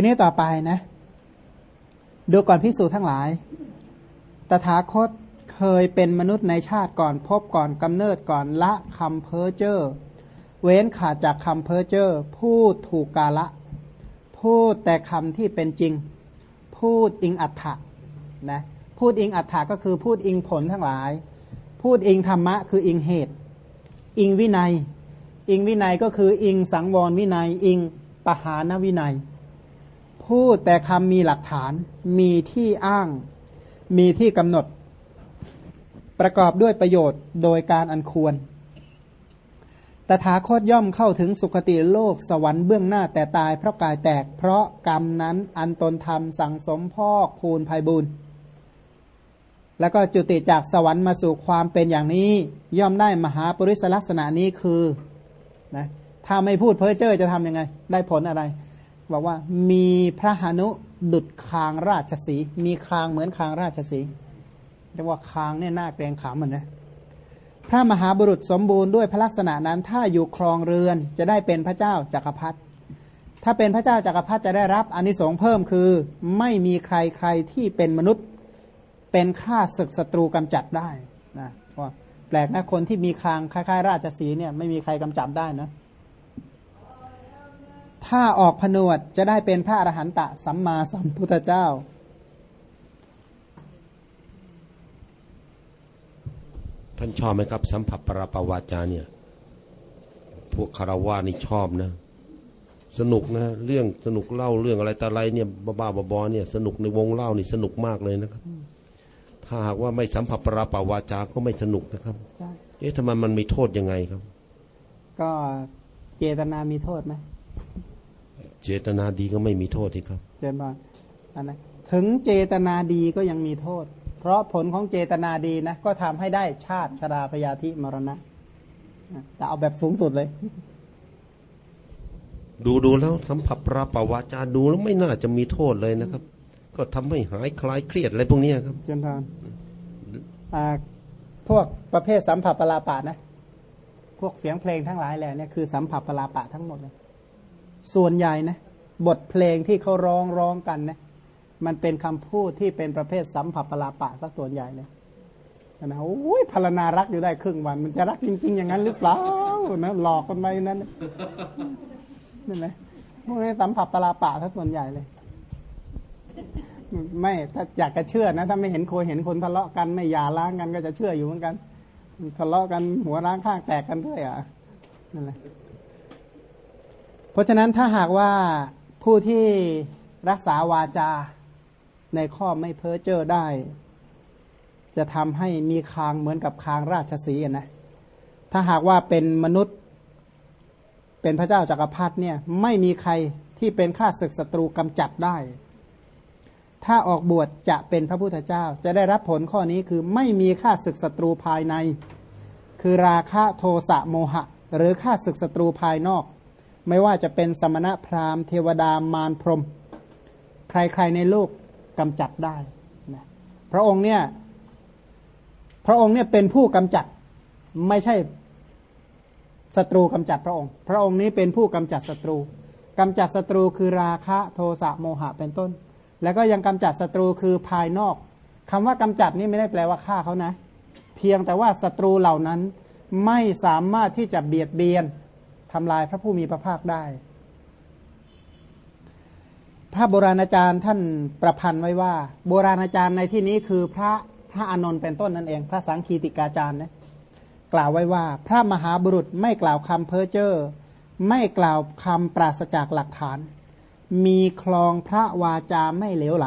ทีนี้ต่อไปนะ ดูก่อนพิสูจน์ทั้งหลาย ตถาคตเคยเป็นมนุษย์ในชาติก่อนพบก่อนกำเนิดก่อนละคำเพ้อเจ้อเว้นขาดจากคำเพ้อเจ้อพูดถูกกาละ พูดแต่คำที่เป็นจริง พูดอิงอัฏฐะนะพูดอิงอัฏฐะก็คือพูดอิงผลทั้งหลาย พูดอิงธรรมะคืออิงเหตุ อิงวินัย อิงวินัยก็คืออิงสังวรวินัย อิงปหานวินัย พูดแต่คำมีหลักฐาน มีที่อ้าง มีที่กำหนด ประกอบด้วยประโยชน์โดยการอันควร ตถาคตย่อมเข้าถึงสุคติโลกสวรรค์เบื้องหน้าแต่ตายเพราะกายแตก เพราะกรรมนั้นอันตนทำสั่งสมพ่อคูณภัยบุญแล้วก็จุติจากสวรรค์มาสู่ความเป็นอย่างนี้ ย่อมได้มหาปริศลักษณะนี้คือนะถ้าไม่พูดเพ้อเจ้อจะทำยังไง ได้ผลอะไร บอกว่ามีพระหานุดุดคางราชสี มีคางเหมือนคางราชสีเรียกว่าคางเนี่ยหน้าเกรงขามเหมือนนะพระมหาบุรุษสมบูรณ์ด้วยพระลักษณะนั้นถ้าอยู่ครองเรือนจะได้เป็นพระเจ้าจากักรพรรดิถ้าเป็นพระเจ้าจากักรพรรดิจะได้รับอนิสงส์เพิ่มคือ ไม่มีใครใครที่เป็นมนุษย์เป็นข้าศึกศัตรูกำจัดได้นะว่าแปลกนะคนที่มีคางคล้ายๆ ราชสีเนี่ยไม่มีใครกำจัดได้นะ ถ้าออกผนวดจะได้เป็นพระอรหันตะสัมมาสัมพุทธเจ้า ท่านชอบไหมครับ สัมผัสปราปวาจาเนี่ย พวกคารวานี่ชอบนะ สนุกนะ เรื่องสนุกเล่าเรื่องอะไรแต่อะไรเนี่ยบ้าๆบอๆเนี่ย สนุกในวงเล่านี่สนุกมากเลยนะครับ ถ้าหากว่าไม่สัมผัสปราปวาจาก็ไม่สนุกนะครับเอ๊ะทำไมมันมีโทษยังไงครับ ก็เจตนามีโทษไหม เจตนาดีก็ไม่มีโทษที่ครับเจนบออันนะถึงเจตนาดีก็ยังมีโทษ เพราะผลของเจตนาดีนะ ก็ทำให้ได้ชาติชราพยาธิมรณะแต่เอาแบบสูงสุดเลย ดูดูแล้วสัมผัสปราปวาจาดูแล้วไม่น่าจะมีโทษเลยนะครับ ก็ทำให้หายคลายเครียดอะไรพวกนี้ครับเจนทานพวกประเภทสัมผัสปราปะนะ พวกเสียงเพลงทั้งหลายแหละเนี่ยคือสัมผัสปราปะทั้งหมดเลย ส่วนใหญ่นะบทเพลงที่เขาร้องร้องกันนะมันเป็นคำพูดที่เป็นประเภทสัมผัสปลาปะสักส่วนใหญ่เลยนะโอ้ยพารณารักอยู่ได้ครึ่งวัน มันจะรักจริง ๆ อย่างนั้นหรือเปล่านะหลอกกันไปนั้นนี่ไหมพวกนี้สัมผัสปลาปะสักส่วนใหญ่เลย ไม่ถ้าอยากจะเชื่อนะ ถ้าไม่เห็นโคเห็นคนทะเลาะกันไม่หย่าร้างกันก็จะเชื่ออยู่เหมือนกันทะเลาะกันหัวร้างข้างแตกกันด้วยอะนั่นแหละ ราะฉะนั้นถ้าหากว่าผู้ที่รักษาวาจาในข้อไม่เพ้อเจ้อได้ จะทำให้มีคางเหมือนกับคางราชสีนะถ้าหากว่าเป็นมนุษย์เป็นพระเจ้าจากักรพรรดิเนี่ยไม่มีใครที่เป็นข้าศึกศัตรูกำจัดได้ ถ้าออกบวชจะเป็นพระพุทธเจ้า จะได้รับผลข้อนี้คือไม่มีข้าศึกศัตรูภายใน คือราคะโทสะโมหะ หรือข้าศึกศัตรูภายนอก ไม่ว่าจะเป็นสมณะพราหมณ์เทวดามารพรม ใครๆในโลกกำจัดได้นะพระองค์เนี่ยพระองค์เนี่ยเป็นผู้กำจัดไม่ใช่ศัตรูกำจัดพระองค์ พระองค์นี้เป็นผู้กำจัดศัตรูกำจัดศัตรูคือราคะโทสะโมหะเป็นต้น แล้วก็ยังกำจัดศัตรูคือภายนอกคำว่ากำจัดนี่ไม่ได้แปลว่าฆ่าเขานะ เพียงแต่ว่าศัตรูเหล่านั้นไม่สามารถที่จะเบียดเบียน ทำลายพระผู้มีพระภาคได้ พระโบราณอาจารย์ท่านประพันธ์ไว้ว่า โบราณอาจารย์ในที่นี้คือพระพระอานนท์เป็นต้นนั่นเอง พระสังคีติกาจารย์นะกล่าวไว้ว่า พระมหาบุรุษไม่กล่าวคำเพ้อเจ้อไม่กล่าวคำปราศจากหลักฐาน มีคลองพระวาจาไม่เหลวไหล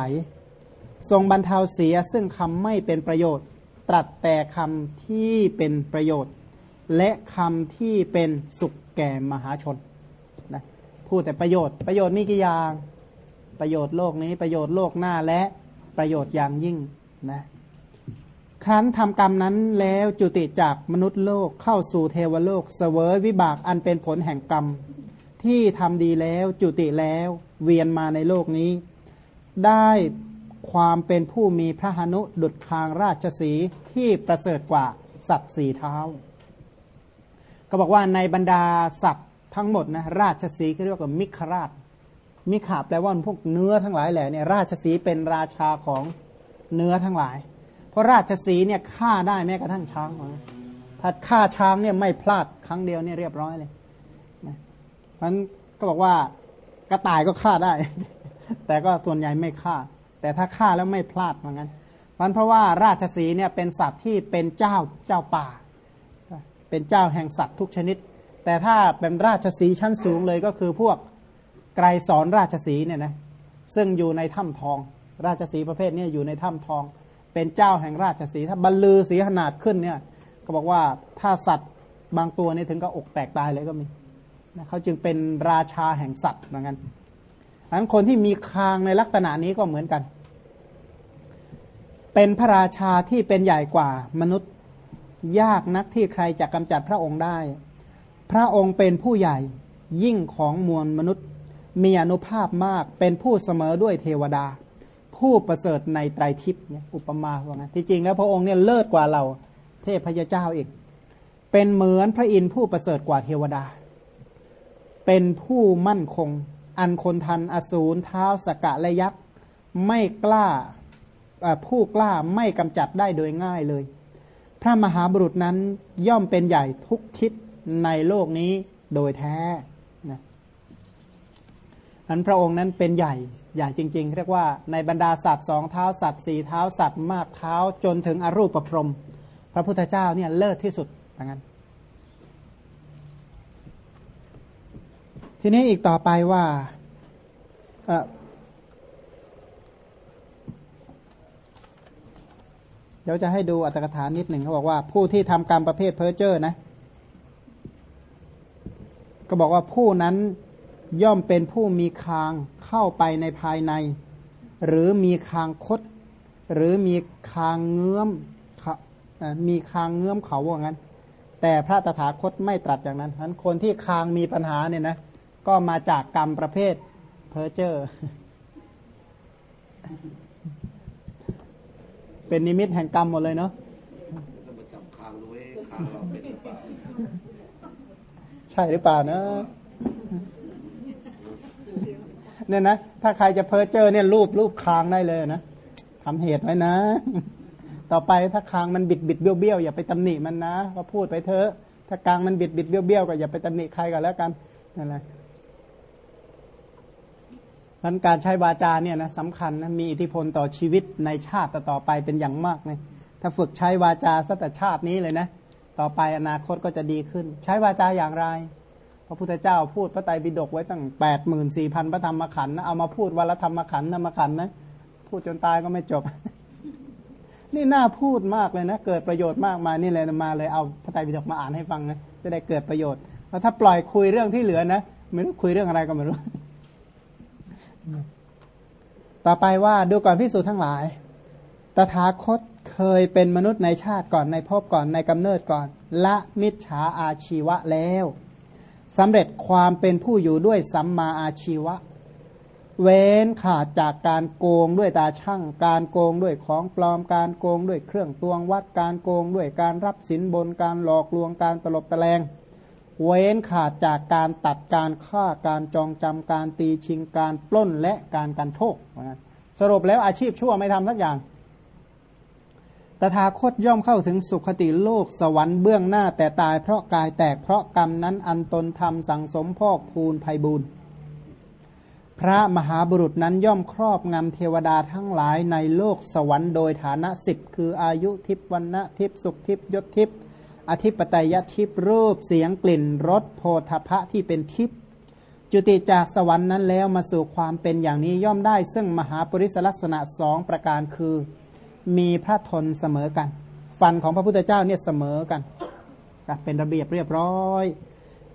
ทรงบรรเทาเสียซึ่งคำไม่เป็นประโยชน์ ตรัสแต่คำที่เป็นประโยชน์ และคำที่เป็นสุข แก่มหาชนนะพูดแต่ประโยชน์ ประโยชน์มีกี่อย่าง ประโยชน์โลกนี้ประโยชน์โลกหน้าและประโยชน์อย่างยิ่งนะครั้นทำกรรมนั้นแล้วจุติจากมนุษย์โลกเข้าสู่เทวโลกเสวยวิบากอันเป็นผลแห่งกรรม ที่ทำดีแล้วจุติแล้วเวียนมาในโลกนี้ ได้ความเป็นผู้มีพระหนุดุดคางราชสีที่ประเสริฐกว่าสัตว์สี่เท้า ก็บอกว่าในบรรดาสัตว์ทั้งหมดนะราชสีเขาเรียกว่ามิคราช มิขาแปลว่าพวกเนื้อทั้งหลายแหละเนี่ยราชสีเป็นราชาของเนื้อทั้งหลาย เพราะราชสีเนี่ยฆ่าได้แม้กระทั่งช้างถ้าฆ่าช้างเนี่ยไม่พลาดครั้งเดียวเนี่ยเรียบร้อยเลยนะมันก็บอกว่ากระต่ายก็ฆ่าได้ แต่ก็ส่วนใหญ่ไม่ฆ่า แต่ถ้าฆ่าแล้วไม่พลาดเหมือนกันมันเพราะว่าราชสีเนี่ยเป็นสัตว์ที่เป็นเจ้าเจ้าป่า เป็นเจ้าแห่งสัตว์ทุกชนิด แต่ถ้าเป็นราชสีชั้นสูงเลยก็คือพวกไกรสอนราชสีเนี่ยนะซึ่งอยู่ในถ้ำทอง ราชสีประเภทนี้อยู่ในถ้ำทอง เป็นเจ้าแห่งราชสีถ้าบรรลือสีขนาดขึ้นเนี่ยก็บอกว่าถ้าสัตว์บางตัวนี่ถึงก็อกแตกตายเลยก็มีนะเขาจึงเป็นราชาแห่งสัตว์เหมือนกันอันคนที่มีคางในลักษณะนี้ก็เหมือนกัน เป็นพระราชาที่เป็นใหญ่กว่ามนุษย์ ยากนักที่ใครจะกำจัดพระองค์ได้ พระองค์เป็นผู้ใหญ่ยิ่งของมวลมนุษย์ มีอนุภาพมากเป็นผู้เสมอด้วยเทวดา ผู้ประเสริฐในไตรทิพย์เนี่ยอุปมาว่างั้นที่จริงแล้วพระองค์เนี่ยเลิศกว่าเราเทพยเจ้าอีก เป็นเหมือนพระอินทร์ผู้ประเสริฐกว่าเทวดา เป็นผู้มั่นคง อันคนทันอสูรเท้าสกะและยักษ์ไม่กล้าผู้กล้าไม่กำจัดได้โดยง่ายเลย พระมหาบุรุษนั้นย่อมเป็นใหญ่ทุกทิศในโลกนี้โดยแท้อันพระองค์นั้นเป็นใหญ่ใหญ่จริง ๆ เรียกว่าในบรรดาสัตว์สองเท้าสัตว์สี่เท้าสัตว์มากเท้าจนถึงอรูปประพรม พระพุทธเจ้าเนี่ยเลิศที่สุดอย่างนั้น ทีนี้อีกต่อไปว่า เดี๋ยวจะให้ดูอัตถกถานิดหนึ่งเขาบอกว่าผู้ที่ทำกรรมประเภทเพอร์เจอร์นะ ก็บอกว่าผู้นั้นย่อมเป็นผู้มีคางเข้าไปในภายใน หรือมีคางคด หรือมีคางเงื้อมมีคางเงื้อมเขาว่างั้น แต่พระตถาคตไม่ตรัสอย่างนั้นนั้นคนที่คางมีปัญหาเนี่ยนะ ก็มาจากกรรมประเภทเพอร์เจอร์ เป็นนิมิตแห่งกรรมหมดเลยเนาะใช่หรือเปล่านะเนี่ยนะ ถ้าใครจะเพ้อเจอเนี่ยรูปรูปคางได้เลยนะทำเหตุไว้นะ ต่อไปถ้าคางมันบิดบิดเบี้ยวเบี้ยวอย่าไปตำหนิมันนะก็พูดไปเถอะถ้ากลางมันบิดบิดเบี้ยวเบี้ยวก็อย่าไปตำหนิใครกันแล้วกันนั่นแหละ นั้นการใช้วาจาเนี่ยนะสำคัญนะมีอิทธิพลต่อชีวิตในชาติต่อไปเป็นอย่างมากเลยถ้าฝึกใช้วาจาสักแต่ชาตินี้เลยนะ ต่อไปอนาคตก็จะดีขึ้น ใช้วาจาอย่างไร พระพุทธเจ้าพูดพระไตรปิฎกไว้ตั้งแปดหมื่นสี่พันพระธรรมขันธ์นะเอามาพูดวันละธรรมขันธ์ธรรมขันธ์นะพูดจนตายก็ไม่จบ นี่น่าพูดมากเลยนะ เกิดประโยชน์มากมานี่เลยมาเลยเอาพระไตรปิฎกมาอ่านให้ฟังนะจะได้เกิดประโยชน์แล้วถ้าปล่อยคุยเรื่องที่เหลือนะไม่รู้คุยเรื่องอะไรก็ไม่รู้ ต่อไปว่าดูก่อนพิสูจน์ทั้งหลาย ตถาคตเคยเป็นมนุษย์ในชาติก่อนในภพก่อนในกำเนิดก่อน ละมิจฉาอาชีวะแล้วสำเร็จความเป็นผู้อยู่ด้วยสัมมาอาชีวะ เว้นขาดจากการโกงด้วยตาช่างการโกงด้วยของปลอมการโกงด้วยเครื่องตวงวัดการโกงด้วยการรับสินบนการหลอกลวงการตลบตะแลง เว้นขาดจากการตัดการฆ่าการจองจำการตีชิงการปล้นและการกันโชคสรุปแล้วอาชีพชั่วไม่ทำสักอย่าง ตถาคตย่อมเข้าถึงสุขติโลกสวรรค์เบื้องหน้าแต่ตายเพราะกายแตกเพราะกรรมนั้นอันตนทำสังสมพอกพูนภัยบุญพระมหาบุรุษนั้นย่อมครอบงำเทวดาทั้งหลายในโลกสวรรค์โดยฐานะสิบคืออายุทิพวันนะทิพสุขทิพยศทิพ อธิปไตยทิพรูปเสียงกลิ่นรสโพธพะที่เป็นทิพจุติจากสวรรค์นั้นแล้วมาสู่ความเป็นอย่างนี้ย่อมได้ ซึ่งมหาปริศลักษณะสองประการคือ มีพระทนเสมอกัน ฟันของพระพุทธเจ้าเนี่ยเสมอกันเป็นระเบียบเรียบร้อย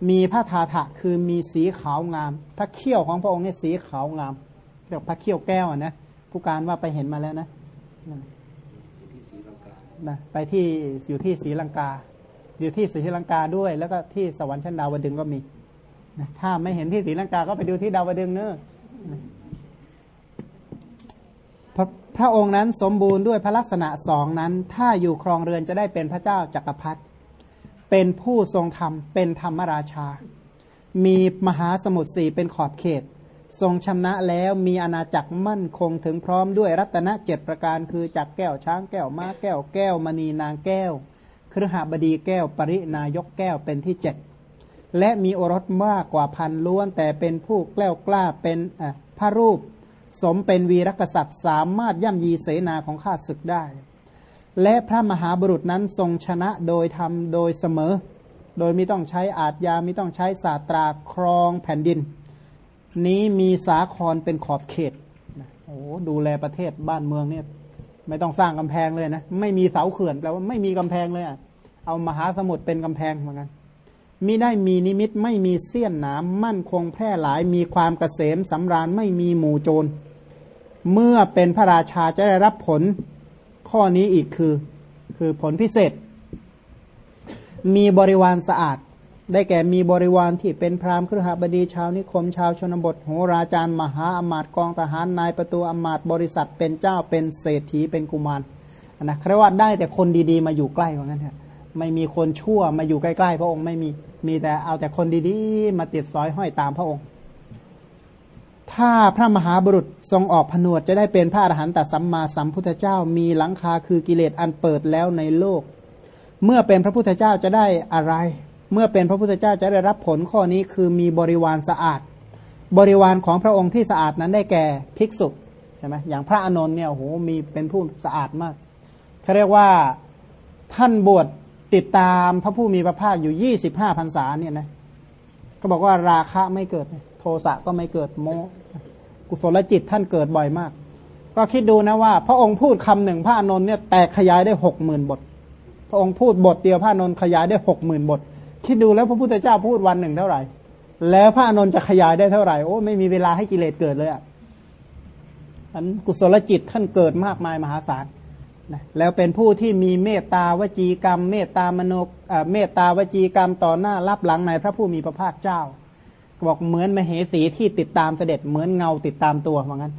มีพระทาถะคือมีสีขาวงาม พระเขี้ยวของพระองค์เนี่ยสีขาวงามเรียกพระเขี้ยวแก้วนะผู้การว่าไปเห็นมาแล้วนะนะไปที่อยู่ที่ศรีลังกา อยู่ที่ศรีลังกาด้วย แล้วก็ที่สวรรค์ชั้นดาวดึงก็มีนะถ้าไม่เห็นที่ศรีลังกาก็ไปดูที่ดาวดึงเนอะพระพระองค์นั้นสมบูรณ์ด้วยพระลักษณะสองนั้น ถ้าอยู่ครองเรือนจะได้เป็นพระเจ้าจักรพรรดิเป็นผู้ทรงธรรม เป็นธรรมราชา มีมหาสมุทรสี่เป็นขอบเขต ทรงชำนะแล้วมีอาณาจักรมั่นคงถึงพร้อมด้วยรัตนเจ็ดประการคือจักรแก้วช้างแก้วม้าแก้วแก้วมณีนางแก้ว ครหบดีแก้วปรินายกแก้วเป็นที่เจ็ดและมีโอรสมากกว่าพันล้วน แต่เป็นผู้แกล้วกล้าเป็นพระรูป สมเป็นวีรกษัตริย์สามารถย่ำยีเสนาของข้าศึกได้ และพระมหาบุรุษนั้นทรงชนะโดยทำโดยเสมอ โดยไม่ต้องใช้อาทยาไม่ต้องใช้ศาสตราครองแผ่นดิน นี้มีสาครเป็นขอบเขตโอ้ดูแลประเทศบ้านเมืองเนี่ยไม่ต้องสร้างกำแพงเลยนะ ไม่มีเสาเขื่อนแปลว่าไม่มีกำแพงเลยอะ เอามหาสมุทรเป็นกำแพงเหมือนกันมิได้มีนิมิตไม่มีเสี้ยนหนามมั่นคงแพร่หลายมีความเกษมสำราญไม่มีหมู่โจร เมื่อเป็นพระราชาจะได้รับผลข้อนี้อีกคือ คือผลพิเศษ มีบริวารสะอาด ได้แก่มีบริวารที่เป็นพราหมณ์ครหบดีชาวนิคมชาวชนบทโหราจารย์มหาอมาตย์กองทหารนายประตูอมาตย์บริษัทเป็นเจ้าเป็นเศรษฐีเป็นกุมารนะเรียกว่าได้แต่คนดีๆมาอยู่ใกล้ว่างั้นเถอะ ไม่มีคนชั่วมาอยู่ใกล้ๆพระองค์ไม่มีมีแต่เอาแต่คนดีๆ มาติดสอยห้อยตามพระองค์ ถ้าพระมหาบุรุษทรงออกผนวดจะได้เป็นพระอรหันตสัมมาสัมพุทธเจ้ามีหลังคาคือกิเลสอันเปิดแล้วในโลก เมื่อเป็นพระพุทธเจ้าจะได้อะไร เมื่อเป็นพระพุทธเจ้าจะได้รับผลข้อนี้คือมีบริวารสะอาด บริวารของพระองค์ที่สะอาดนั้นได้แก่ภิกษุใช่ไหมอย่างพระอนนท์เนี่ยโอ้โหมีเป็นผู้สะอาดมากเขาเรียกว่าท่านบวช ติดตามพระผู้มีพระภาคอยู่ยี่สิบห้าพรรษาเนี่ยนะก็บอกว่าราคะไม่เกิด โทสะก็ไม่เกิดโมกุศลจิตท่านเกิดบ่อยมาก ก็คิดดูนะว่า พระองค์พูดคำหนึ่งพระอนนท์เนี่ยแตกขยายได้หกหมื่นบท พระองค์พูดบทเดียวพระอนนท์ขยายได้หกหมื่นบท คิดดูแล้วพระพุทธเจ้าพูดวันหนึ่งเท่าไหร่ แล้วพระอนนท์จะขยายได้เท่าไหร่โอ้ไม่มีเวลาให้กิเลสเกิดเลยอะอันกุศลจิตท่านเกิดมากมายมหาศาล นะแล้วเป็นผู้ที่มีเมตตาวจีกรรม เมตตามโนเมตตาวจีกรรมต่อหน้ารับหลังในพระผู้มีพระภาคเจ้า บอกเหมือนมเหสีที่ติดตามเสด็จเหมือนเงาติดตามตัวเหมือนกัน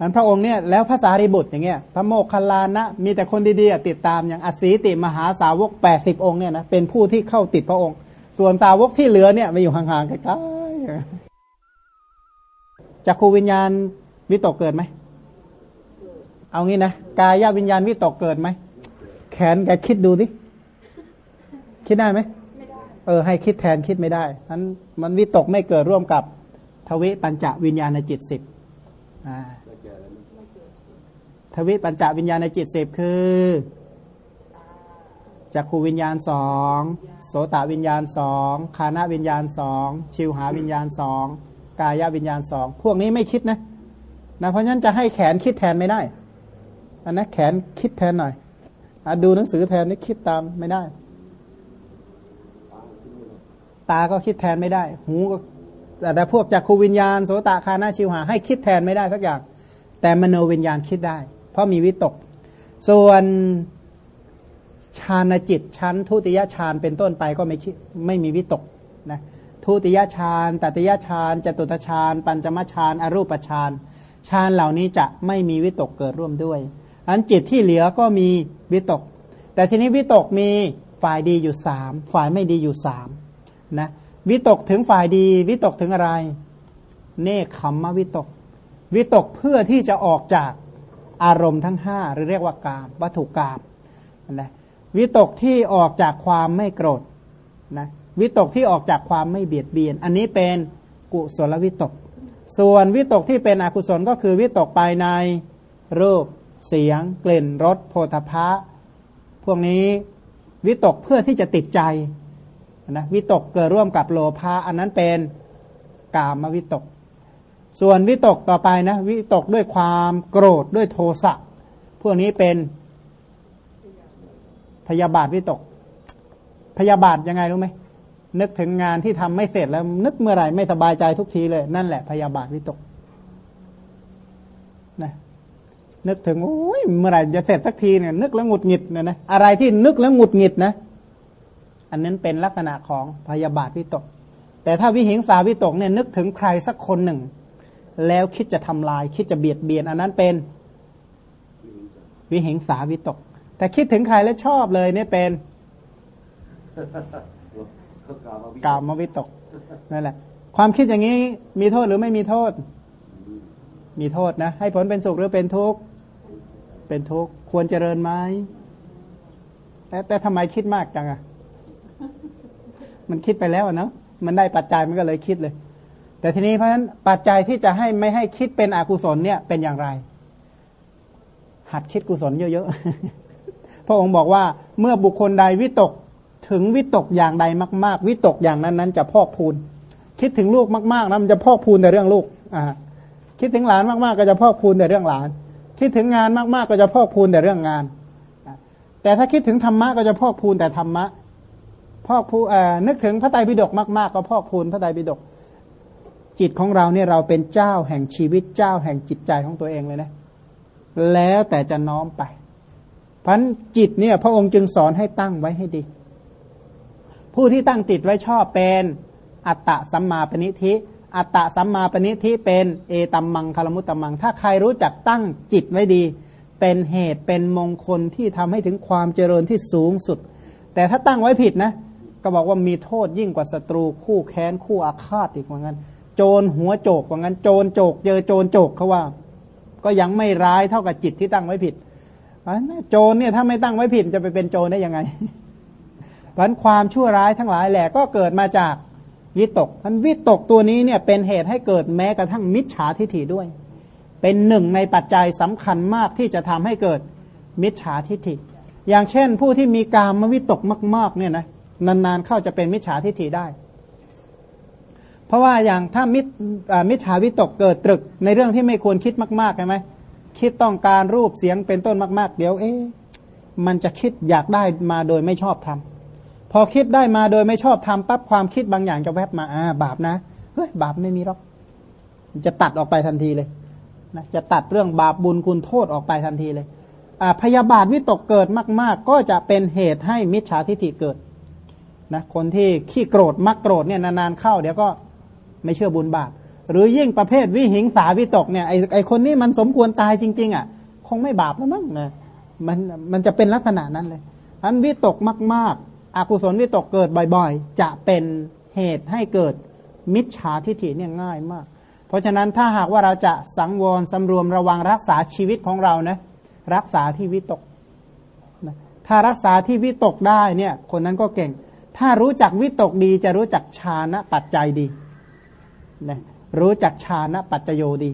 อันพระองค์เนี่ยแล้วภาษาริบุตรอย่างเงี้ยพระโมคคัลลานะมีแต่คนดีๆติดตามอย่างอสีติมหาสาวกแปดสิบองค์เนี่ยนะเป็นผู้ที่เข้าติดพระองค์ ส่วนสาวกที่เหลือเนี่ยมาอยู่ห่างๆใกล้ๆจากครูวิญญาณวิตกเกิดไหม เอางี้นะกายวิญญาณวิตกเกิดไหมแขนแกคิดดูสิคิดได้ไหมไม่ได้เออให้คิดแทนคิดไม่ได้นั้นมันวิตกไม่เกิดร่วมกับทวิปัญจวิญญาณในจิตสิบทวิปัญจวิญญาณในจิตสิบคือจักขูวิญญาณสองโสตวิญญาณสองคานาวิญญาณสองชิวหาวิญญาณสองกายวิญญาณสองพวกนี้ไม่คิดนะนะเพราะฉะนั้นจะให้แขนคิดแทนไม่ได้ อันนั้นแขนคิดแทนหน่อยอดูหนังสือแทนนี่คิดตามไม่ได้ ตาก็คิดแทนไม่ได้ หูก็แต่พวกจากคูวิญญาณโสตคานาชิวหา ให้คิดแทนไม่ได้สักอย่าง แต่มโนวิญญาณคิดได้ เพราะมีวิตก ส่วนฌานจิตชั้น ทุติยฌานเป็นต้นไปก็ไม่คิดไม่มีวิตกนะทุติยฌานตติยฌานจตุตฌานปัญจมฌานอรูปฌานฌานเหล่านี้จะไม่มีวิตกเกิดร่วมด้วย อันจิตที่เหลือก็มีวิตก แต่ทีนี้วิตกมีฝ่ายดีอยู่สามฝ่ายไม่ดีอยู่สามนะวิตกถึงฝ่ายดีวิตกถึงอะไร เนคขมมวิตก วิตกเพื่อที่จะออกจากอารมณ์ทั้งห้าหรือเรียกว่ากามวัตถุกามนะวิตกที่ออกจากความไม่โกรธนะวิตกที่ออกจากความไม่เบียดเบียน อันนี้เป็นกุศลวิตก ส่วนวิตกที่เป็นอกุศลก็คือวิตกไปในรูป เสียง กลิ่นรสโพธพะ พวกนี้วิตกเพื่อที่จะติดใจนะวิตกเกิดร่วมกับโลภะอันนั้นเป็นกามวิตก ส่วนวิตกต่อไปนะวิตกด้วยความโกรธด้วยโทสะพวกนี้เป็นพยาบาทวิตก พยาบาทยังไงรู้ไหมนึกถึงงานที่ทำไม่เสร็จแล้ว นึกเมื่อไหร่ไม่สบายใจทุกทีเลย นั่นแหละพยาบาทวิตกนะ นึกถึงโอ้ยเมื่อไหร่จะเสร็จสักทีเนี่ยนึกแล้วหงุดหงิดเนี่ยนะอะไรที่นึกแล้วหงุดหงิดนะ อันนั้นเป็นลักษณะของพยาบาทวิตก แต่ถ้าวิหิงสาวิตกเนี่ยนึกถึงใครสักคนหนึ่ง แล้วคิดจะทำลาย คิดจะเบียดเบียน อันนั้นเป็นวิหิงสาวิตก แต่คิดถึงใครแล้วชอบเลยเนี่ยเป็นกามวิตกนั่นแหละ ความคิดอย่างนี้มีโทษหรือไม่มีโทษ มีโทษนะ ให้ผลเป็นสุขหรือเป็นทุกข์ เป็นทุกข์ควรเจริญไหมแต่แต่ทำไมคิดมากจังอะมันคิดไปแล้วเนาะมันได้ปัจจัยมันก็เลยคิดเลย แต่ทีนี้เพราะฉะนั้นปัจจัยที่จะให้ไม่ให้คิดเป็นอกุศลเนี่ยเป็นอย่างไร หัดคิดกุศลเยอะๆพระองค์บอกว่าเมื่อบุคคลใดวิตกถึงวิตกอย่างใดมากๆ วิตกอย่างนั้นนั้นจะพอกพูน คิดถึงลูกมากๆนะมันจะพอกพูนแต่เรื่องลูกอ่าคิดถึงหลานมากๆ ก็จะพอกพูนแต่เรื่องหลาน คิดถึงงานมากๆก็จะพอกพูนแต่เรื่องงาน แต่ถ้าคิดถึงธรรมะก็จะพอกพูนแต่ธรรมะพอกพูนึกถึงพระไตรปิฎกมากๆ ก็พอกพูนพระไตรปิฎกจิตของเราเนี่ยเราเป็นเจ้าแห่งชีวิตเจ้าแห่งจิตใจของตัวเองเลยนะ แล้วแต่จะน้อมไปพันจิตเนี่ย พระองค์จึงสอนให้ตั้งไว้ให้ดี ผู้ที่ตั้งจิตไว้ชอบเป็นอัตตะสัมมาปณิธิ อัตตะสัมมาปณิธิเป็นเอตัมมังคารมุตตมัง ถ้าใครรู้จักตั้งจิตไว้ดี เป็นเหตุเป็นมงคลที่ทำให้ถึงความเจริญที่สูงสุด แต่ถ้าตั้งไว้ผิดนะ ก็บอกว่ามีโทษยิ่งกว่าศัตรูคู่แค้นคู่อาฆาตอีกว่างั้น โจรหัวโจกว่างั้น โจรโจกเจอโจรโจกเขาว่า ก็ยังไม่ร้ายเท่ากับจิตที่ตั้งไว้ผิดโจรเนี่ยถ้าไม่ตั้งไว้ผิดจะไปเป็นโจรได้ยังไงพันความชั่วร้ายทั้งหลายแหละก็เกิดมาจาก วิตกพันวิตกตัวนี้เนี่ยเป็นเหตุให้เกิดแม้กระทั่งมิจฉาทิฏฐิด้วย เป็นหนึ่งในปัจจัยสำคัญมากที่จะทำให้เกิดมิจฉาทิฏฐิ อย่างเช่น ผู้ที่มีกามวิตกมาก ๆ เนี่ยนะนานๆเข้าจะเป็นมิจฉาทิฏฐิได้ เพราะว่าอย่างถ้ามิจมิจฉาวิตกเกิดตรึก ในเรื่องที่ไม่ควรคิดมากๆใช่ไหมคิดต้องการรูปเสียงเป็นต้นมาก ๆ เดี๋ยวเอ๊ะมันจะคิดอยากได้มาโดยไม่ชอบทำ พอคิดได้มาโดยไม่ชอบทำปั๊บความคิดบางอย่างจะแวบมาอ่าบาปนะเฮ้ยบาปไม่มีหรอกจะตัดออกไปทันทีเลยนะจะตัดเรื่องบาปบุญคุณโทษออกไปทันทีเลยอ่าพยาบาทวิตกเกิดมาก ๆ ก็จะเป็นเหตุให้มิจฉาทิฏฐิเกิดนะคนที่ขี้โกรธมักโกรธเนี่ยนานๆเข้า เดี๋ยวก็ไม่เชื่อบุญบาปหรือยิ่งประเภทวิหิงสาวิตกเนี่ยไอไอคนนี้มันสมควรตายจริง ๆ อะ คงไม่บาปแล้วมั้งนะมันมันจะเป็นลักษณะนั้นเลยอันวิตกมาก ๆ อกุศลวิตกเกิดบ่อยๆ จะเป็นเหตุให้เกิดมิจฉาทิฏฐิเนี่ยง่ายมาก เพราะฉะนั้นถ้าหากว่าเราจะสังวรสำรวมระวังรักษาชีวิตของเรานะรักษาที่วิตกนะถ้ารักษาที่วิตกได้เนี่ยคนนั้นก็เก่ง ถ้ารู้จักวิตกดีจะรู้จักฌานะปัจจัยดีนะรู้จักฌานะปัจจโยดี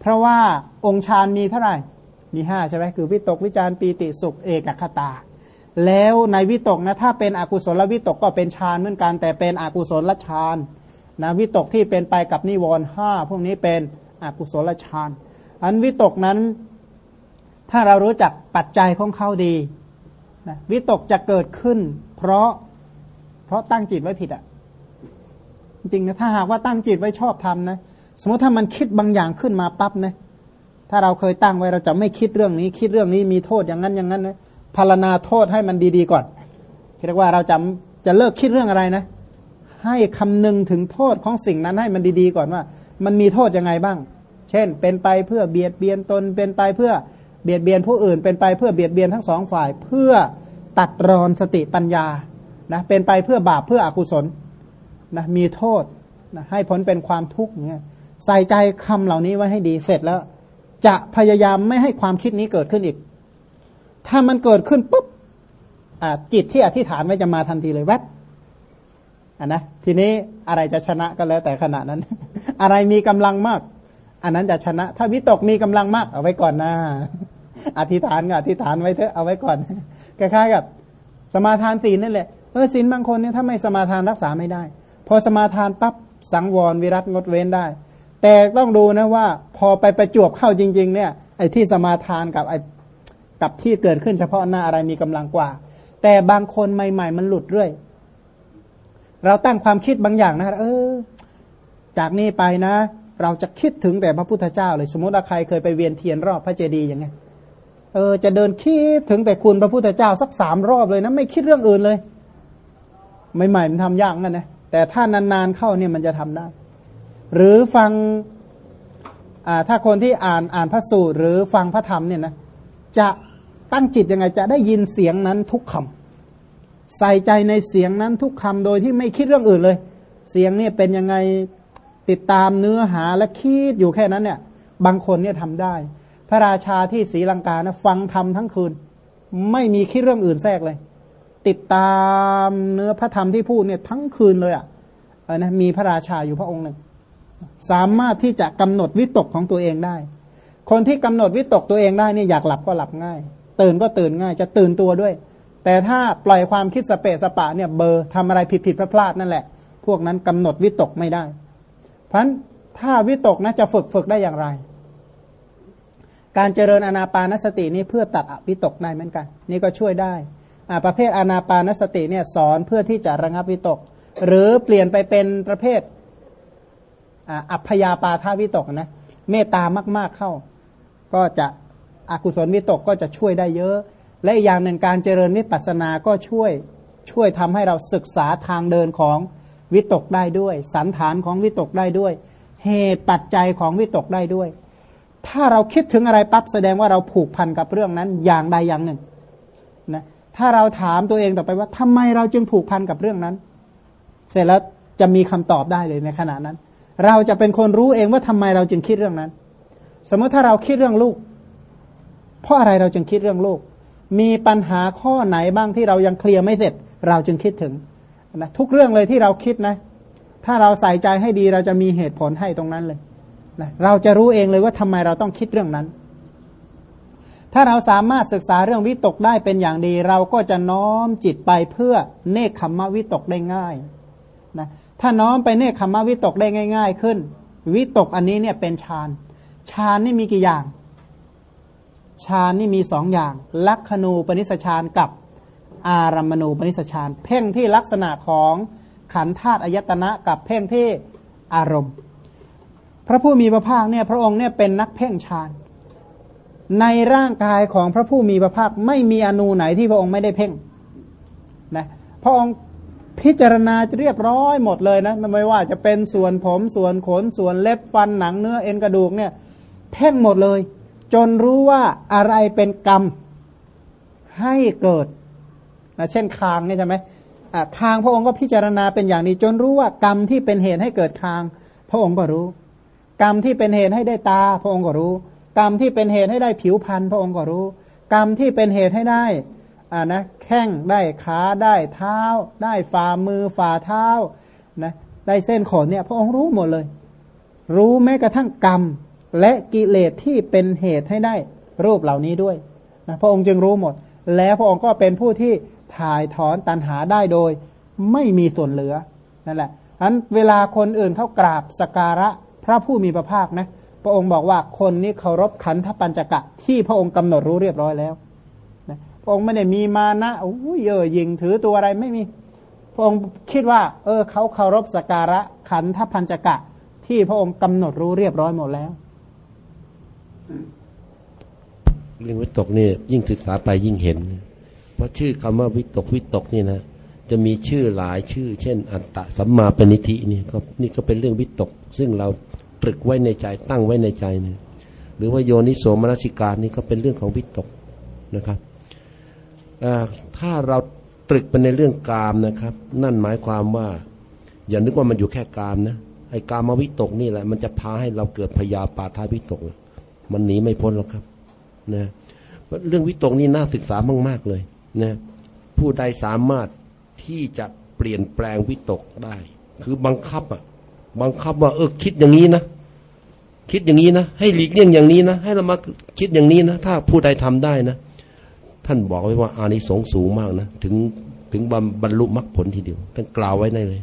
เพราะว่าองค์ฌานมีเท่าไหร่มีห้าใช่ไหมคือวิตกวิจารปีติสุขเอกคตา แล้วในวิตกนะถ้าเป็นอกุศลวิตกก็เป็นฌานเหมือนกัน แต่เป็นอกุศลฌานนะวิตกที่เป็นไปกับนิวรณ์ห้าพวกนี้เป็นอกุศลฌานอันวิตกนั้น ถ้าเรารู้จักปัจจัยของเขาดีนะวิตกจะเกิดขึ้น เพราะเพราะตั้งจิตไว้ผิดอะ่ะ จริงนะถ้าหากว่าตั้งจิตไว้ชอบทำนะสมมติถ้ามันคิดบางอย่างขึ้นมาปั๊บนะถ้าเราเคยตั้งไว้เราจะไม่คิดเรื่องนี้ คิดเรื่องนี้มีโทษอย่างนั้นอย่างนั้นนะ พารณาโทษให้มันดีๆก่อนเรียกว่าเราจะจะเลิกคิดเรื่องอะไรนะ ให้คำนึงถึงโทษของสิ่งนั้นให้มันดีๆก่อนว่า มันมีโทษยังไงบ้าง เช่น เป็นไปเพื่อเบียดเบียนตน เป็นไปเพื่อเบียดเบียนผู้อื่น เป็นไปเพื่อเบียดเบียนทั้งสองฝ่าย เพื่อตัดรอนสติปัญญานะเป็นไปเพื่อบาปเพื่ออกุศลนะมีโทษนะให้ผลเป็นความทุกข์เนี่ยใส่ใจคำเหล่านี้ไว้ให้ดีเสร็จแล้ว จะพยายามไม่ให้ความคิดนี้เกิดขึ้นอีก ถ้ามันเกิดขึ้นปุ๊บจิตที่อธิษฐานไว้จะมาทันทีเลยแวบอันนะทีนี้อะไรจะชนะก็แล้วแต่ขณะนั้น อะไรมีกำลังมาก อันนั้นจะชนะ ถ้าวิตกมีกำลังมาก เอาไว้ก่อนนะอธิษฐานก็อธิษฐานไว้เถอะเอาไว้ก่อนคล้ายๆกับ สมาทานศีลนั่นแหละเออศีลบางคนเนี่ยถ้าไม่สมาทานรักษาไม่ได้ พอสมาทานปั๊บสังวรวิรัตงดเว้นได้ แต่ต้องดูนะว่า พอไปประจวบเข้าจริง ๆ เนี่ยไอ้ที่สมาทานกับไอ้ กับที่เกิดขึ้นเฉพาะหน้าอะไรมีกำลังกว่า แต่บางคนใหม่ ๆ มันหลุดเรื่อย เราตั้งความคิดบางอย่างนะเออ จากนี้ไปนะ เราจะคิดถึงแต่พระพุทธเจ้าเลยสมมติว่าใครเคยไปเวียนเทียนรอบพระเจดีย์อย่างเงี้ยเออจะเดินคิดถึงแต่คุณพระพุทธเจ้าสักสามรอบเลยนะไม่คิดเรื่องอื่นเลยใหม่ๆมันทำยากกันนะแต่ถ้านานๆเข้าเนี่ยมันจะทำได้ หรือฟังถ้าคนที่อ่านอ่านพระสูตรหรือฟังพระธรรมเนี่ยนะจะ ตั้งจิตยังไงจะได้ยินเสียงนั้นทุกคำใส่ใจในเสียงนั้นทุกคำโดยที่ไม่คิดเรื่องอื่นเลย เสียงนี่เป็นยังไงติดตามเนื้อหาและคิดอยู่แค่นั้นเนี่ย บางคนเนี่ยทำได้ พระราชาที่ศรีลังกานะฟังธรรมทั้งคืน ไม่มีคิดเรื่องอื่นแทรกเลย ติดตามเนื้อพระธรรมที่พูดเนี่ยทั้งคืนเลยอะ่ะนะมีพระราชาอยู่พระองค์หนึ่งสามารถที่จะกำหนดวิตกของตัวเองได้ คนที่กำหนดวิตกตัวเองได้นี่อยากหลับก็หลับง่าย ตื่นก็ตื่นง่าย จะตื่นตัวด้วย แต่ถ้าปล่อยความคิดสเปะสปะเนี่ยเบอร์ทำอะไรผิดผิดพลาดนั่นแหละ พวกนั้นกำหนดวิตกไม่ได้ เพราะฉะนั้นถ้าวิตกนะจะฝึกฝึกได้อย่างไร การเจริญอนาปานสตินี้เพื่อตัดอวิตกได้เหมือนกัน นี่ก็ช่วยได้ประเภทอนาปานสติเนี่ยสอนเพื่อที่จะระงับวิตก หรือเปลี่ยนไปเป็นประเภทอัพยาปาทาวิตกนะเมตตามาก ๆเข้า ก็จะ อกุศลวิตกก็จะช่วยได้เยอะ และอีกอย่างหนึ่งการเจริญวิปัสสนาก็ช่วยช่วยทำให้เราศึกษาทางเดินของวิตกได้ด้วย สันฐานของวิตกได้ด้วย เหตุปัจจัยของวิตกได้ด้วย ถ้าเราคิดถึงอะไรปั๊บแสดงว่าเราผูกพันกับเรื่องนั้นอย่างใดอย่างหนึ่งนะถ้าเราถามตัวเองต่อไปว่าทำไมเราจึงผูกพันกับเรื่องนั้น เสร็จแล้วจะมีคำตอบได้เลยในขณะนั้น เราจะเป็นคนรู้เองว่าทำไมเราจึงคิดเรื่องนั้น สมมติถ้าเราคิดเรื่องลูก เพราะอะไรเราจึงคิดเรื่องโลก มีปัญหาข้อไหนบ้างที่เรายังเคลียร์ไม่เสร็จ เราจึงคิดถึงนะทุกเรื่องเลยที่เราคิดนะ ถ้าเราใส่ใจให้ดีเราจะมีเหตุผลให้ตรงนั้นเลยนะเราจะรู้เองเลยว่าทำไมเราต้องคิดเรื่องนั้น ถ้าเราสามารถศึกษาเรื่องวิตกได้เป็นอย่างดี เราก็จะน้อมจิตไปเพื่อเนคขมมวิตกได้ง่ายนะถ้าน้อมไปเนคขมมวิตกได้ง่าย ๆ ขึ้น วิตกอันนี้เนี่ยเป็นฌานฌานนี่มีกี่อย่าง ฌานนี่มีสองอย่าง ลักขณูปนิสฌานกับอารัมมณูปนิสฌานเพ่งที่ลักษณะของขันธาตุอายตนะกับเพ่งที่อารมณ์ พระผู้มีพระภาคเนี่ยพระองค์เนี่ยเป็นนักเพ่งฌานในร่างกายของพระผู้มีพระภาคไม่มีอนูไหนที่พระองค์ไม่ได้เพ่งนะพระองค์พิจารณาเรียบร้อยหมดเลยนะไม่ว่าจะเป็นส่วนผมส่วนขนส่วนเล็บฟันหนังเนื้อเอ็นกระดูกเนี่ย เพ่งหมดเลย จนรู้ว่าอะไรเป็นกรรมให้เกิดนะเช่นคางนี่ใช่ไหมคางพระองค์ก็พิจารณาเป็นอย่างนี้ จนรู้ว่ากรรมที่เป็นเหตุให้เกิดคาง พระองค์ก็รู้ กรรมที่เป็นเหตุให้ได้ตา พระองค์ก็รู้ กรรมที่เป็นเหตุให้ได้ผิวพรรณพระองค์ก็รู้ กรรมที่เป็นเหตุให้ได้อ่านะแข้งได้ขาได้เท้า ได้ฝ่ามือฝ่าเท้านะได้เส้นขนเนี่ยพระองค์รู้หมดเลย รู้แม้กระทั่งกรรม และกิเลสที่เป็นเหตุให้ได้รูปเหล่านี้ด้วยนะพระองค์จึงรู้หมด แล้วพระองค์ก็เป็นผู้ที่ถ่ายถอนตันหาได้โดย ไม่มีส่วนเหลือนั่นแหละอันเวลาคนอื่นเขากราบสการะพระผู้มีพระภาคนะพระองค์บอกว่าคนนี้เคารพขันธปัญจกะ ที่พระองค์กำหนดรู้เรียบร้อยแล้วนะพระองค์ไม่ได้มีมานะโอ้ยเยอยิงถือตัวอะไรไม่มี พระองค์คิดว่า เออเขาเคารพสการะขันธปัญจกะ ที่พระองค์กำหนดรู้เรียบร้อยหมดแล้ว เรื่องวิตกนี่ยิ่งศึกษาไปยิ่งเห็น เพราะชื่อคำว่าวิตกวิตกนี่นะจะมีชื่อหลายชื่อ เช่น อัตตะสัมมาปณิธินี่ก็นี่ก็เป็นเรื่องวิตก ซึ่งเราตรึกไว้ในใจตั้งไว้ในใจนี่หรือว่าโยนิโสมนสิการนี่ก็เป็นเรื่องของวิตกนะครับถ้าเราตรึกไปในเรื่องกามนะครับ นั่นหมายความว่า อย่านึกว่ามันอยู่แค่กามนะไอ้กามวิตกนี่แหละ มันจะพาให้เราเกิดพยาปาทาวิตก มันหนีไม่พ้นหรอกครับนะเรื่องวิตกนี่น่าศึกษามาก ๆ เลยนะผู้ใดสามารถที่จะเปลี่ยนแปลงวิตกได้ คือบังคับอะบังคับว่าเออคิดอย่างนี้นะคิดอย่างนี้นะ ให้หลีกเลี่ยงอย่างนี้นะ ให้เรามาคิดอย่างนี้นะ ถ้าผู้ใดทำได้นะ ท่านบอกไว้ว่าอานิสงส์สูงมากนะ ถึงถึงบรรลุมรรคผลทีเดียว ท่านกล่าวไว้ได้เลย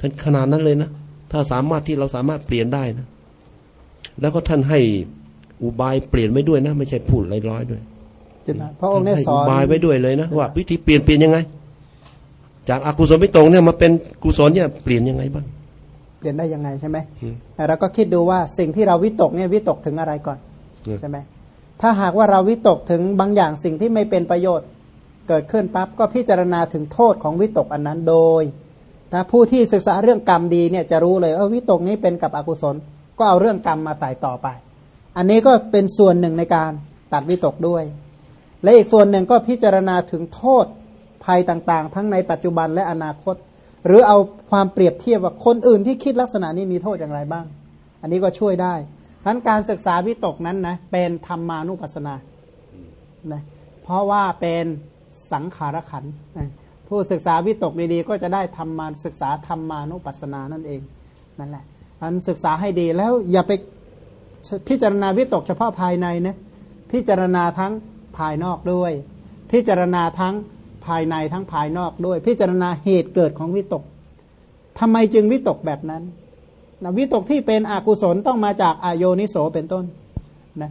ท่านขนาดนั้นเลยนะ ถ้าสามารถที่เราสามารถเปลี่ยนได้นะ แล้วก็ท่านให้ อุบายเปลี่ยนไว้ด้วยนะ ไม่ใช่พูดลอยๆด้วยพระองค์เนี่ยสอนบายไว้ด้วยเลยนะว่าวิธีเปลี่ยนเปลี่ยนยังไง จากอากุศลไม่ตรงเนี่ยมาเป็นกุศลเนี่ยเปลี่ยนยังไงบ้างเปลี่ยนได้ยังไงใช่ไหมแต่เราก็คิดดูว่าสิ่งที่เราวิตกเนี่ยวิตกถึงอะไรก่อนใช่ไหมถ้าหากว่าเราวิตกถึงบางอย่างสิ่งที่ไม่เป็นประโยชน์เกิดขึ้นปั๊บก็พิจารณาถึงโทษของวิตกอันนั้นโดยถ้าผู้ที่ศึกษาเรื่องกรรมดีเนี่ยจะรู้เลยเออวิตกนี้เป็นกับอกุศล ก็เอาเรื่องกรรมมาใส่ต่อไป อันนี้ก็เป็นส่วนหนึ่งในการตัดวิตกด้วย และอีกส่วนหนึ่งก็พิจารณาถึงโทษภัยต่างๆ ทั้งในปัจจุบันและอนาคต หรือเอาความเปรียบเทียบว่าคนอื่นที่คิดลักษณะนี้มีโทษอย่างไรบ้าง อันนี้ก็ช่วยได้ทั้นการศึกษาวิตกนั้นนะเป็นธรรมานุปัสสนานะเพราะว่าเป็นสังขารขันนะผู้ศึกษาวิตกดีๆก็จะได้ทำมาศึกษาธรรมานุปัสสนานั่นเองนั่นแหละอันศึกษาให้ดีแล้วอย่าไป พิจารณาวิตกเฉพาะภายในนะพิจารณาทั้งภายนอกด้วย พิจารณาทั้งภายในทั้งภายนอกด้วย พิจารณาเหตุเกิดของวิตกทำไมจึงวิตกแบบนั้นนะวิตกที่เป็นอกุศลต้องมาจากอโยนิโสเป็นต้นนะ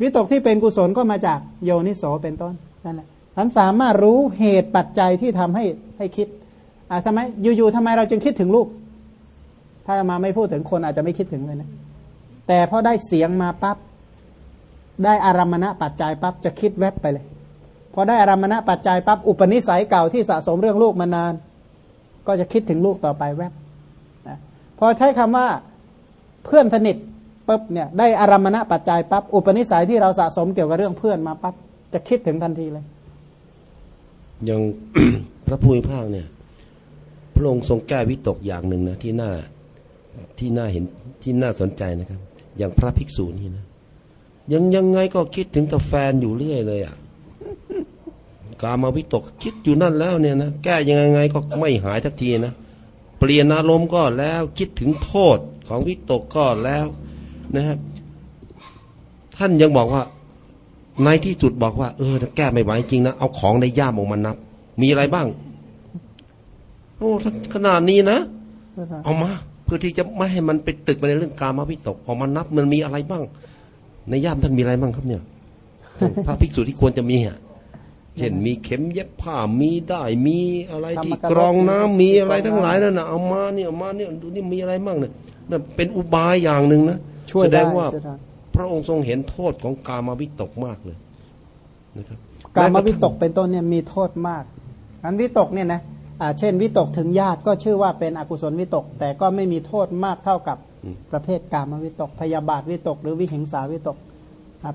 วิตกที่เป็นกุศลก็มาจากโยนิโสเป็นต้นนั่นแหละท่านสามารถรู้เหตุปัจจัยที่ทำให้ให้คิดอ่าทำไมอยู่ๆทำไมเราจึงคิดถึงลูก ถ้ามาไม่พูดถึงคนอาจจะไม่คิดถึงเลยนะ แต่พอได้เสียงมาปับ๊บได้อารมณะปัจจัยปั๊บจะคิดแวบไปเลย พอได้อารมณะปัจจัยปั๊บอุปนิสัยเก่าที่สะสมเรื่องลูกมานาน ก็จะคิดถึงลูกต่อไปแวบนะพอใช้คำว่าเพื่อนสนิทปุ๊บเนี่ยได้อารมณะปัจจัยปั๊บอุปนิสัยที่เราสะสมเกี่ยวกับเรื่องเพื่อนมาปั๊บจะคิดถึงทันทีเลยอย่างพระภูมิภาคเนี่ย พระองค์ทรงแก้วิตกอย่างหนึ่งนะที่น่าที่น่าเห็นที่น่าสนใจนะครับ อย่างพระภิกษุนี่นะยังยังไงก็คิดถึงแต่แฟนอยู่เรื่อยเลยอะกามาวิตกคิดอยู่นั่นแล้วเนี่ยนะแก้ยังไงก็ไม่หายทักทีนะเปลี่ยนอารมณ์ก็แล้วคิดถึงโทษของวิตกก็แล้วนะครับท่านยังบอกว่าในที่สุดบอกว่า เออถ้าแก้ไม่ไหวจริงนะเอาของในย่ามออกมานับ มีอะไรบ้าง โอ้ขนาดนี้นะ เอามาเพื่อที่จะไม่ให้มันไปตึกไปในเรื่องการมาวิตกออกมานับมันมีอะไรบ้าง ในย่ามท่านมีอะไรบ้างครับเนี่ยพระภิกษุที่ควรจะมีอะเช่นมีเข็มเย็บผ้ามีได้มีอะไรที่กรองน้ำมีอะไรทั้งหลายนั่นนะเอามาเนี่ยเอามาเนี่ยดูนี่มีอะไรบ้างเนี่ยนั่นเป็นอุบายอย่างหนึ่งนะแสดงว่าพระองค์ทรงเห็นโทษของกามาวิตกมากเลยนะครับ การมาวิตกเป็นต้นเนี่ยมีโทษมากอันวิตกเนี่ยนะ เช่นวิตกถึงญาติก็ชื่อว่าเป็นอกุศลวิตก แต่ก็ไม่มีโทษมากเท่ากับประเภทกามวิตก พยาบาทวิตก หรือวิหิงสาวิตก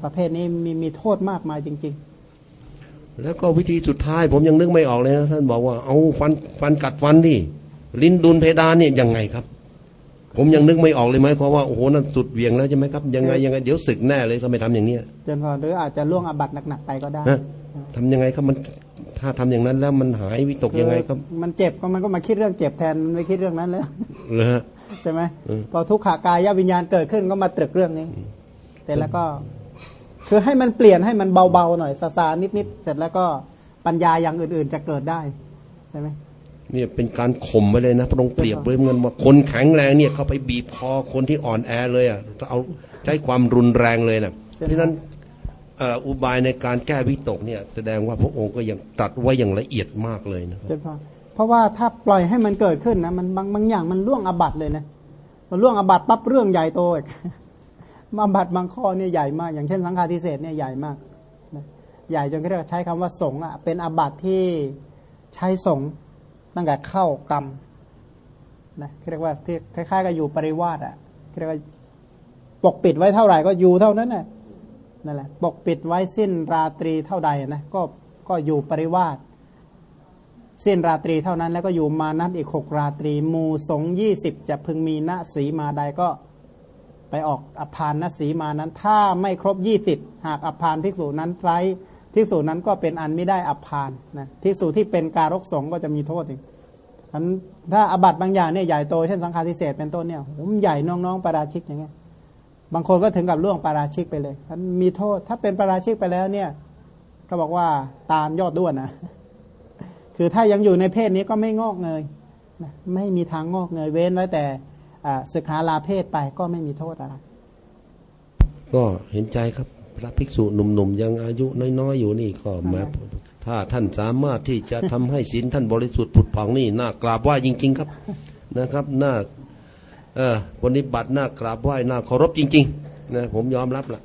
ประเภทนี้มีมีโทษมากมายจริง ๆ แล้วก็วิธีสุดท้ายผมยังนึกไม่ออกเลยนะท่านบอกว่าเอาฟันฟันกัดฟันดิลิ้นดุลเพดานเนี่ยยังไงครับ ผมยังนึกไม่ออกเลยไหมเพราะว่าโอ้โหนั่นสุดเวียงแล้วใช่ไหมครับยังไงยังไงเดี๋ยวศึกแน่เลยทำไมทำอย่างเนี้ยเจนพอหรืออาจจะล่วงอบัตหนักๆไปก็ได้ทำยังไงครับมัน ถ้าทำอย่างนั้นแล้วมันหายวิตกยังไงครับ มันเจ็บก็มันก็มาคิดเรื่องเจ็บแทนมันไม่คิดเรื่องนั้นแล้วเลยใช่ไหมพอทุกขากายวิญญาณเกิดขึ้นก็มาตรึกเรื่องนี้ แต่แล้วก็ คือให้มันเปลี่ยนให้มันเบาๆหน่อยซาซานิดๆเสร็จแล้วก็ปัญญาอย่างอื่นๆจะเกิดได้ใช่ไหมเนี่ยเป็นการข่มไปเลยนะพระองค์เปรียบเลยเงินว่าคนแข็งแรงเนี่ยเขาไปบีบคอคนที่อ่อนแอเลยอะเอาใช้ความรุนแรงเลยนะเพราะฉะนั้น อุบายในการแก้วิตกเนี่ย แสดงว่าพระองค์ก็ยังตัดไว้อย่างละเอียดมากเลยนะเพราะว่าถ้าปล่อยให้มันเกิดขึ้นนะมันบางบางอย่างมันล่วงอบัตเลยนะมันล่วงอบัตปั๊บเรื่องใหญ่โตอีกมาบัตบางข้อเนี่ยใหญ่มาก อย่างเช่นสังฆาทิเศษเนี่ยใหญ่มากใหญ่จนเรียกใช้คำว่าสงอะเป็นอบัตที่ใช้สงตั้งแต่เข้ากรรมนะเรียกว่าที่คล้ายๆกับอยู่ปริวาสอะเรียกว่าปกปิดไว้เท่าไหร่ก็อยู่เท่านั้นน่ะ นั่นแหละปกปิดไว้สิ้นราตรีเท่าใดนะก็ก็อยู่ปริวาสสิ้นราตรีเท่านั้นแล้วก็อยู่มานัดอีกหกราตรีมูสงยี่สิบจะพึงมีณสีมาใดก็ไปออกอภานณสีมานั้น ถ้าไม่ครบยี่สิบหากอภานภิกษุนั้นไซภิกษุนั้นก็เป็นอันไม่ได้อภานนะภิกษุที่เป็นการกสงก็จะมีโทษอีกอันถ้าอบัตบางอย่างเนี่ยใหญ่โตเช่นสังฆาทิเศษเป็นต้นเนี่ยผมใหญ่น้องๆปาราชิกอย่างเงี้ย บางคนก็ถึงกับล่วงปาราชิกไปเลยมันมีโทษ ถ้าเป็นปาราชิกไปแล้วเนี่ย ก็บอกว่าตามยอดด้วนนะคือถ้ายังอยู่ในเพศนี้ก็ไม่งอกเงยไม่มีทางงอกเงยเว้นไว้แต่ศึกษาลาเพศไปก็ไม่มีโทษอะไรก็เห็นใจครับ พระภิกษุหนุ่มๆยังอายุน้อยๆอยู่นี่ก็มาถ้าท่านสามารถที่จะทำให้ศีลท่านบริสุทธิ์ผุดผ่องนี่น่ากราบไหว้จริง ๆ ครับนะครับ น่า เออปฏิบัติน่ากราบไหว้น่าเคารพจริงๆนะผมยอมรับละ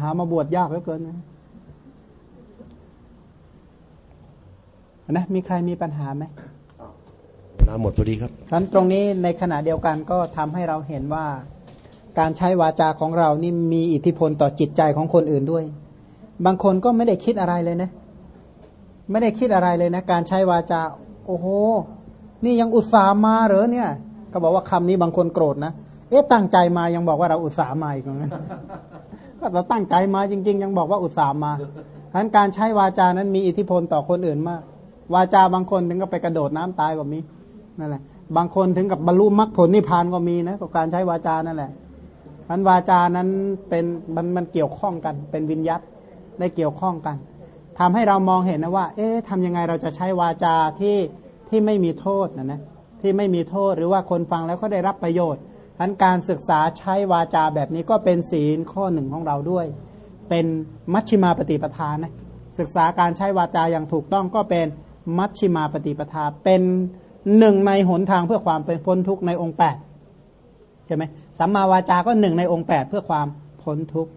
หามาบวชยากเหลือเกินนะนะมีใครมีปัญหาไหมลาหมดพอดีครับทั้นตรงนี้ในขณะเดียวกันก็ทำให้เราเห็นว่า การใช้วาจาของเรานี่มีอิทธิพลต่อจิตใจของคนอื่นด้วย บางคนก็ไม่ได้คิดอะไรเลยนะ ไม่ได้คิดอะไรเลยนะ การใช้วาจา โอ้โห นี่ยังอุตส่าห์มาเหรอเนี่ย ก็บอกว่าคำนี้บางคนโกรธนะ เอ๊ะตั้งใจมายังบอกว่าเราอุตส่าห์มาอีกงั้นก็เราตั้งใจมาจริง ๆ ยังบอกว่าอุตส่าห์มาฉะนั้นการใช้วาจานั้นมีอิทธิพลต่อคนอื่นมาก วาจาบางคนถึงกับไปกระโดดน้ำตายก็มีนั่นแหละ บางคนถึงกับบรรลุมรรคผลนิพพานก็มีนะกับการใช้วาจานั่นแหละมันวาจานั้นเป็นมันมันเกี่ยวข้องกัน เป็นวิญญัตได้เกี่ยวข้องกันทำให้เรามองเห็นนะว่า เอ๊ะทำยังไงเราจะใช้วาจาที่ที่ไม่มีโทษนะนะ ที่ไม่มีโทษหรือว่าคนฟังแล้วก็ได้รับประโยชน์ทั้นการศึกษาใช้วาจาแบบนี้ก็เป็นศีลข้อหนึ่งของเราด้วย เป็นมัชชิมาปฏิปทานะศึกษาการใช้วาจาอย่างถูกต้องก็เป็นมัชชิมาปฏิปทา เป็นหนึ่งในหนทางเพื่อความเป็นพ้นทุกข์ในองค์แปดใช่ไหมสัมมาวาจาก็หนึ่งในองค์แปดเพื่อความพ้นทุกข์